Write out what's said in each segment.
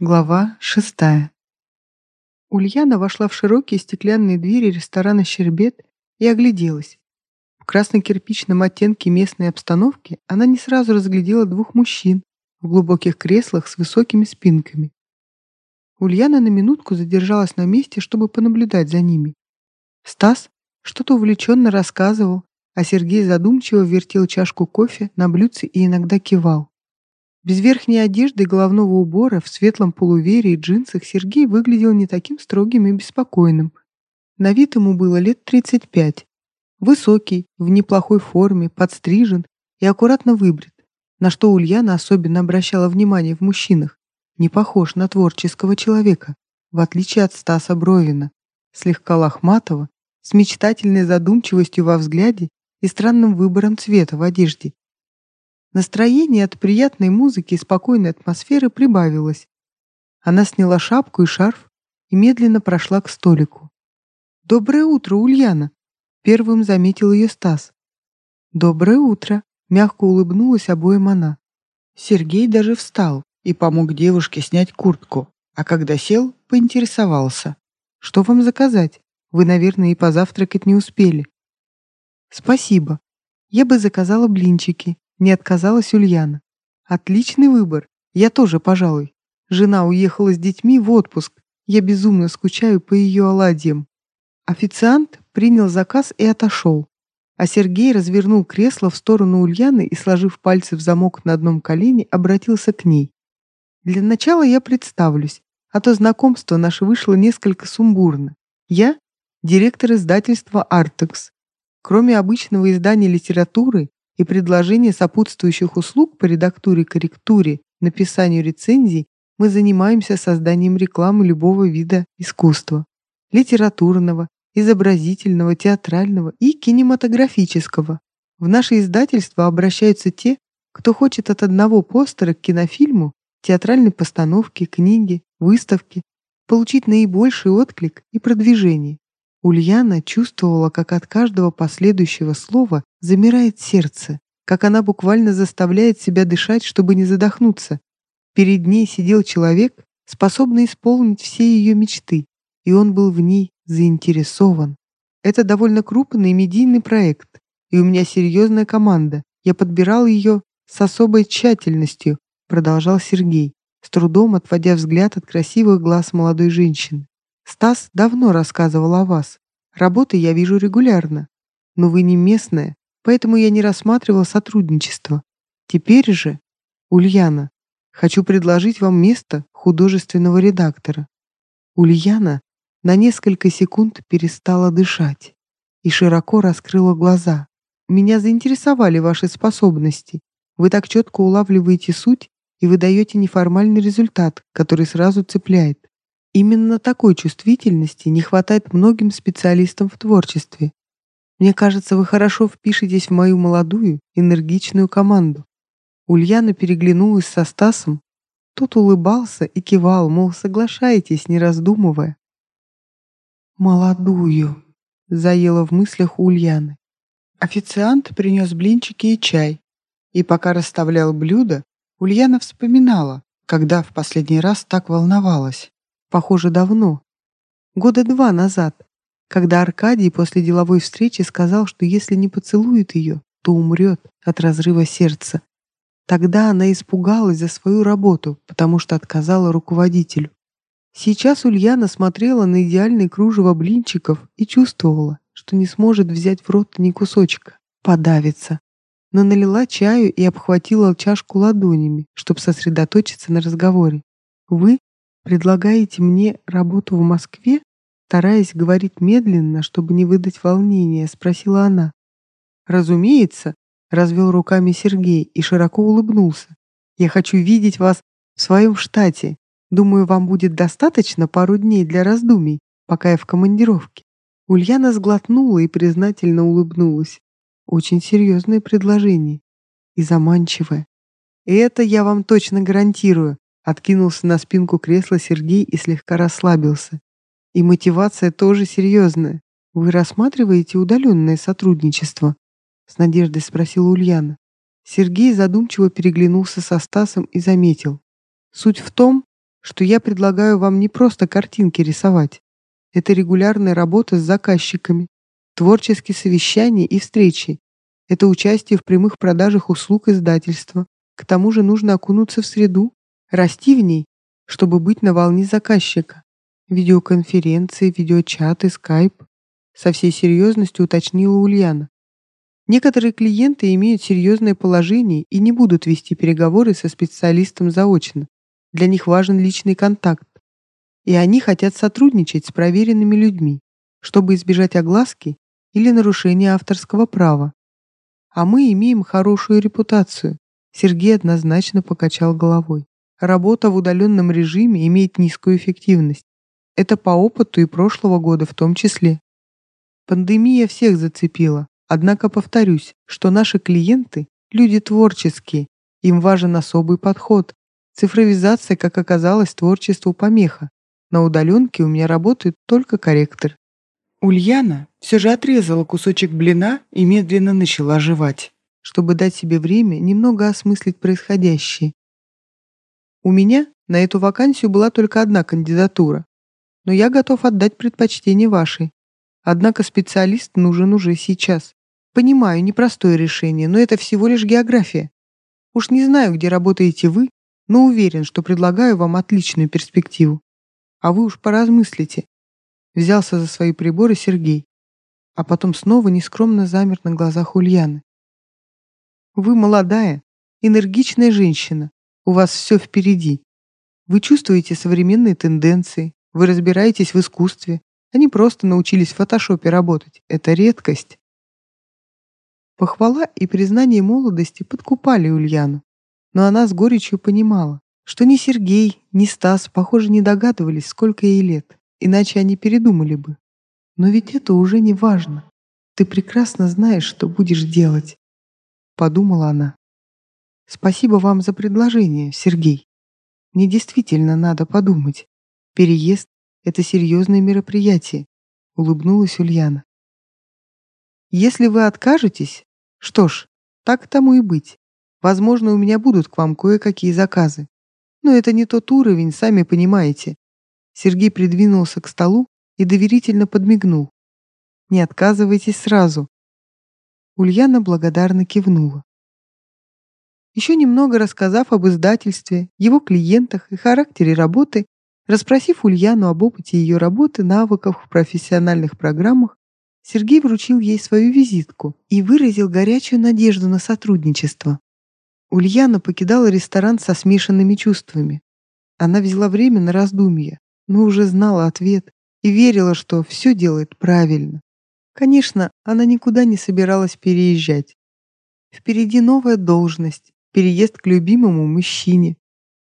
Глава шестая. Ульяна вошла в широкие стеклянные двери ресторана «Щербет» и огляделась. В красно-кирпичном оттенке местной обстановки она не сразу разглядела двух мужчин в глубоких креслах с высокими спинками. Ульяна на минутку задержалась на месте, чтобы понаблюдать за ними. Стас что-то увлеченно рассказывал, а Сергей задумчиво вертел чашку кофе на блюдце и иногда кивал. Без верхней одежды и головного убора, в светлом полувере и джинсах Сергей выглядел не таким строгим и беспокойным. На вид ему было лет 35. Высокий, в неплохой форме, подстрижен и аккуратно выбрит, на что Ульяна особенно обращала внимание в мужчинах. Не похож на творческого человека, в отличие от Стаса Бровина, слегка лохматого, с мечтательной задумчивостью во взгляде и странным выбором цвета в одежде. Настроение от приятной музыки и спокойной атмосферы прибавилось. Она сняла шапку и шарф и медленно прошла к столику. «Доброе утро, Ульяна!» — первым заметил ее Стас. «Доброе утро!» — мягко улыбнулась обоим она. Сергей даже встал и помог девушке снять куртку, а когда сел, поинтересовался. «Что вам заказать? Вы, наверное, и позавтракать не успели». «Спасибо. Я бы заказала блинчики не отказалась Ульяна. Отличный выбор. Я тоже, пожалуй. Жена уехала с детьми в отпуск. Я безумно скучаю по ее оладьям. Официант принял заказ и отошел. А Сергей развернул кресло в сторону Ульяны и, сложив пальцы в замок на одном колене, обратился к ней. «Для начала я представлюсь, а то знакомство наше вышло несколько сумбурно. Я — директор издательства «Артекс». Кроме обычного издания литературы, и предложение сопутствующих услуг по редактуре, корректуре, написанию рецензий мы занимаемся созданием рекламы любого вида искусства. Литературного, изобразительного, театрального и кинематографического. В наше издательство обращаются те, кто хочет от одного постера к кинофильму, театральной постановке, книге, выставке получить наибольший отклик и продвижение. Ульяна чувствовала, как от каждого последующего слова замирает сердце, как она буквально заставляет себя дышать, чтобы не задохнуться. Перед ней сидел человек, способный исполнить все ее мечты, и он был в ней заинтересован. Это довольно крупный медийный проект, и у меня серьезная команда. Я подбирал ее с особой тщательностью, продолжал Сергей, с трудом отводя взгляд от красивых глаз молодой женщины. Стас давно рассказывал о вас. Работы я вижу регулярно. Но вы не местная, поэтому я не рассматривал сотрудничество. Теперь же, Ульяна, хочу предложить вам место художественного редактора. Ульяна на несколько секунд перестала дышать и широко раскрыла глаза. Меня заинтересовали ваши способности. Вы так четко улавливаете суть и выдаете неформальный результат, который сразу цепляет. Именно такой чувствительности не хватает многим специалистам в творчестве. Мне кажется, вы хорошо впишетесь в мою молодую, энергичную команду. Ульяна переглянулась со Стасом. Тот улыбался и кивал, мол, соглашайтесь, не раздумывая. «Молодую», — заела в мыслях Ульяны. Официант принес блинчики и чай. И пока расставлял блюда, Ульяна вспоминала, когда в последний раз так волновалась. Похоже, давно. Года два назад, когда Аркадий после деловой встречи сказал, что если не поцелует ее, то умрет от разрыва сердца. Тогда она испугалась за свою работу, потому что отказала руководителю. Сейчас Ульяна смотрела на идеальный кружево блинчиков и чувствовала, что не сможет взять в рот ни кусочка, подавиться. Но налила чаю и обхватила чашку ладонями, чтобы сосредоточиться на разговоре. «Вы предлагаете мне работу в Москве?» Стараясь говорить медленно, чтобы не выдать волнения, спросила она. «Разумеется», — развел руками Сергей и широко улыбнулся. «Я хочу видеть вас в своем штате. Думаю, вам будет достаточно пару дней для раздумий, пока я в командировке». Ульяна сглотнула и признательно улыбнулась. Очень серьезное предложение и заманчивое. Это я вам точно гарантирую, Откинулся на спинку кресла Сергей и слегка расслабился. И мотивация тоже серьезная. Вы рассматриваете удаленное сотрудничество? С надеждой спросила Ульяна. Сергей задумчиво переглянулся со Стасом и заметил. Суть в том, что я предлагаю вам не просто картинки рисовать. Это регулярная работа с заказчиками, творческие совещания и встречи. Это участие в прямых продажах услуг издательства. К тому же нужно окунуться в среду, расти в ней, чтобы быть на волне заказчика. Видеоконференции, видеочаты, скайп. Со всей серьезностью уточнила Ульяна. Некоторые клиенты имеют серьезное положение и не будут вести переговоры со специалистом заочно. Для них важен личный контакт. И они хотят сотрудничать с проверенными людьми, чтобы избежать огласки или нарушения авторского права. А мы имеем хорошую репутацию. Сергей однозначно покачал головой. Работа в удаленном режиме имеет низкую эффективность. Это по опыту и прошлого года в том числе. Пандемия всех зацепила, Однако повторюсь, что наши клиенты – люди творческие, им важен особый подход. Цифровизация, как оказалось, творчеству помеха. На удаленке у меня работает только корректор. Ульяна все же отрезала кусочек блина и медленно начала жевать, чтобы дать себе время немного осмыслить происходящее. У меня на эту вакансию была только одна кандидатура, но я готов отдать предпочтение вашей. Однако специалист нужен уже сейчас. Понимаю, непростое решение, но это всего лишь география. Уж не знаю, где работаете вы, но уверен, что предлагаю вам отличную перспективу. А вы уж поразмыслите. Взялся за свои приборы Сергей, а потом снова нескромно замер на глазах Ульяны. Вы молодая, энергичная женщина. У вас все впереди. Вы чувствуете современные тенденции, вы разбираетесь в искусстве. Они просто научились в фотошопе работать. Это редкость. Похвала и признание молодости подкупали Ульяну, но она с горечью понимала, что ни Сергей, ни Стас, похоже, не догадывались, сколько ей лет, иначе они передумали бы. Но ведь это уже не важно. Ты прекрасно знаешь, что будешь делать, подумала она. Спасибо вам за предложение, Сергей. Мне действительно надо подумать. Переезд — это серьезное мероприятие, улыбнулась Ульяна. Если вы откажетесь, что ж, так тому и быть. Возможно, у меня будут к вам кое-какие заказы. Но это не тот уровень, сами понимаете. Сергей придвинулся к столу и доверительно подмигнул. Не отказывайтесь сразу. Ульяна благодарно кивнула. Еще немного рассказав об издательстве, его клиентах и характере работы, расспросив Ульяну об опыте ее работы, навыках в профессиональных программах, Сергей вручил ей свою визитку и выразил горячую надежду на сотрудничество. Ульяна покидала ресторан со смешанными чувствами. Она взяла время на раздумье, но уже знала ответ и верила, что все делает правильно. Конечно, она никуда не собиралась переезжать. Впереди новая должность, переезд к любимому мужчине.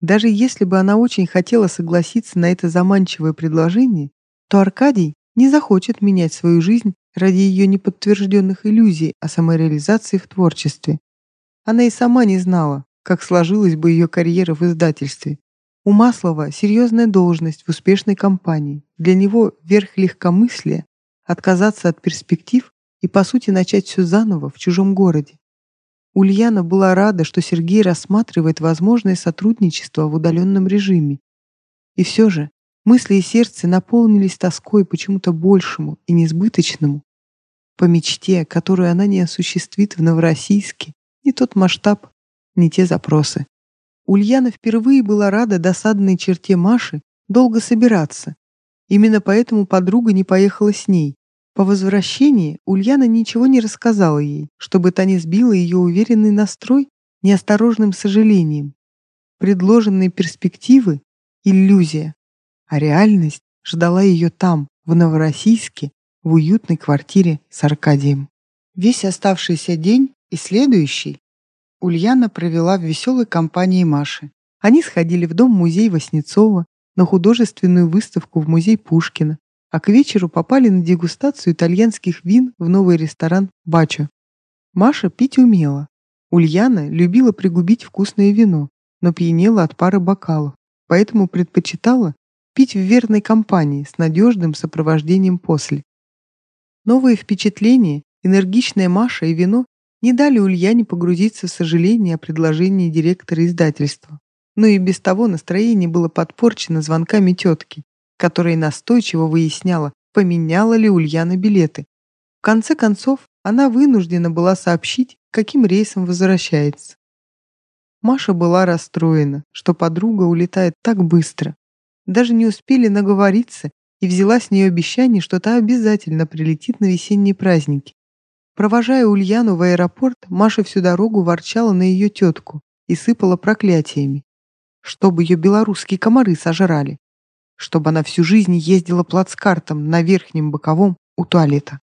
Даже если бы она очень хотела согласиться на это заманчивое предложение, то Аркадий не захочет менять свою жизнь ради ее неподтвержденных иллюзий о самореализации в творчестве. Она и сама не знала, как сложилась бы ее карьера в издательстве. У Маслова серьезная должность в успешной компании. Для него верх легкомыслия – отказаться от перспектив и, по сути, начать все заново в чужом городе. Ульяна была рада, что Сергей рассматривает возможное сотрудничество в удаленном режиме. И все же Мысли и сердце наполнились тоской почему-то большему и несбыточному. По мечте, которую она не осуществит в Новороссийске, не тот масштаб, не те запросы. Ульяна впервые была рада досадной черте Маши долго собираться. Именно поэтому подруга не поехала с ней. По возвращении Ульяна ничего не рассказала ей, чтобы та не сбила ее уверенный настрой неосторожным сожалением. Предложенные перспективы — иллюзия а реальность ждала ее там, в Новороссийске, в уютной квартире с Аркадием. Весь оставшийся день и следующий Ульяна провела в веселой компании Маши. Они сходили в дом-музей Васнецова, на художественную выставку в музей Пушкина, а к вечеру попали на дегустацию итальянских вин в новый ресторан «Бачо». Маша пить умела. Ульяна любила пригубить вкусное вино, но пьянела от пары бокалов, поэтому предпочитала пить в верной компании с надежным сопровождением после. Новые впечатления, энергичная Маша и вино не дали Ульяне погрузиться в сожаление о предложении директора издательства. но и без того настроение было подпорчено звонками тетки, которая настойчиво выясняла, поменяла ли Ульяна билеты. В конце концов, она вынуждена была сообщить, каким рейсом возвращается. Маша была расстроена, что подруга улетает так быстро. Даже не успели наговориться, и взяла с нее обещание, что та обязательно прилетит на весенние праздники. Провожая Ульяну в аэропорт, Маша всю дорогу ворчала на ее тетку и сыпала проклятиями. Чтобы ее белорусские комары сожрали. Чтобы она всю жизнь ездила плацкартом на верхнем боковом у туалета.